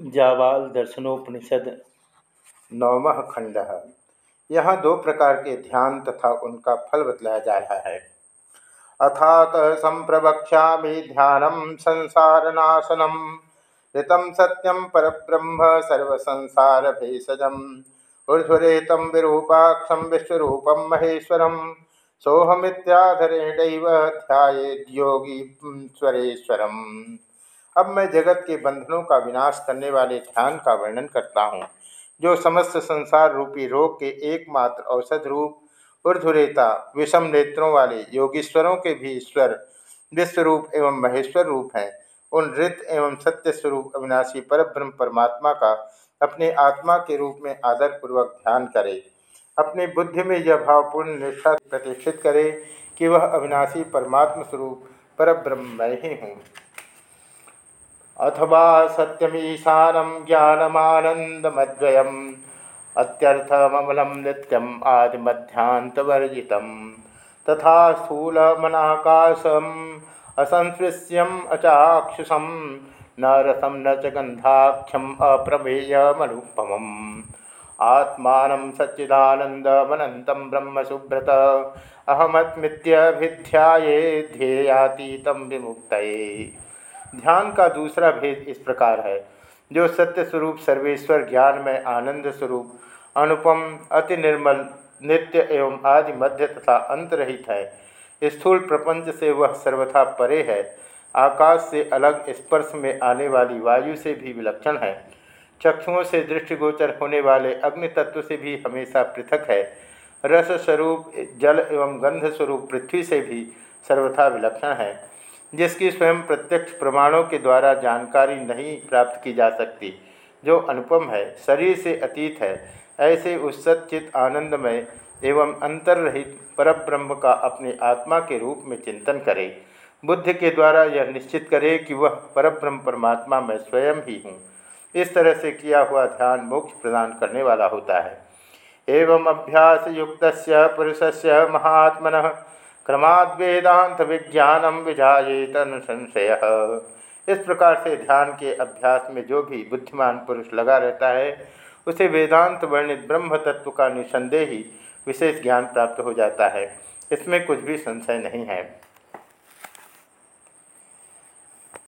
जावाल दर्शनोपनिषद नवम खंड। यहाँ दो प्रकार के ध्यान तथा उनका फल बतलाया जा रहा है। अथात संप्रवक्षा ध्यानम संसारनाशनम, ऋतम सत्यम परब्रह्म सर्वसंसार भेषजम ऊर्धरेतम विरूपाक्षम विश्वरूपम महेश्वरम सोहमित्याधरेण ध्यायोगी स्वरेश्वरम। अब मैं जगत के बंधनों का विनाश करने वाले ध्यान का वर्णन करता हूँ, जो समस्त संसार रूपी रोग के एकमात्र औषध रूप ऊर्धुरेता विषम नेत्रों वाले योगीश्वरों के भी ईश्वर, विश्वरूप एवं महेश्वर रूप हैं। उन ऋत एवं सत्य स्वरूप अविनाशी परब्रह्म परमात्मा का अपने आत्मा के रूप में आदर पूर्वक ध्यान करे। अपने बुद्धि में यह भावपूर्ण निष्ठा प्रतिष्ठित करे कि वह अविनाशी परमात्मा स्वरूप परब्रह्म मैं ही हूँ। अथवा सत्यमीशानम ज्ञानमानंदमद्वयम् अत्यर्थममलं नित्यम् आदिमध्यांतवर्जितं तथा स्थूलमनाकाशम् असंस्पृश्यम् अचाक्षुषं न रसं न च गन्धाख्यम् अप्रमेयमनुपमम् आत्मानं सच्चिदानन्दमनन्तं ब्रह्मसुब्रत अहमत्मित्यभिध्याये ध्येयातीतं विमुक्तये ध्यान का दूसरा भेद इस प्रकार है, जो सत्य स्वरूप सर्वेश्वर ज्ञान में आनंद स्वरूप, अनुपम, अति निर्मल, नित्य एवं आदि मध्य तथा अंत रहित है। स्थूल प्रपंच से वह सर्वथा परे है। आकाश से अलग स्पर्श में आने वाली वायु से भी विलक्षण है। चक्षुओं से दृष्टिगोचर होने वाले अग्नि तत्व से भी हमेशा पृथक है। रस स्वरूप, जल एवं गंध स्वरूप पृथ्वी से भी सर्वथा विलक्षण है। जिसकी स्वयं प्रत्यक्ष प्रमाणों के द्वारा जानकारी नहीं प्राप्त की जा सकती, जो अनुपम है, शरीर से अतीत है, ऐसे उस सचित आनंदमय एवं अंतर्रहित परब्रह्म का अपने आत्मा के रूप में चिंतन करे। बुद्ध के द्वारा यह निश्चित करे कि वह परब्रह्म परमात्मा मैं स्वयं ही हूँ। इस तरह से किया हुआ ध्यान मोक्ष प्रदान करने वाला होता है। एवं अभ्यास युक्त पुरुष से महात्मन क्रमाद वेदांत विज्ञानम विजायेत संशय। इस प्रकार से ध्यान के अभ्यास में जो भी बुद्धिमान पुरुष लगा रहता है, उसे वेदांत वर्णित ब्रह्म तत्व का निसंदेही विशेष ज्ञान प्राप्त हो जाता है। इसमें कुछ भी संशय नहीं है।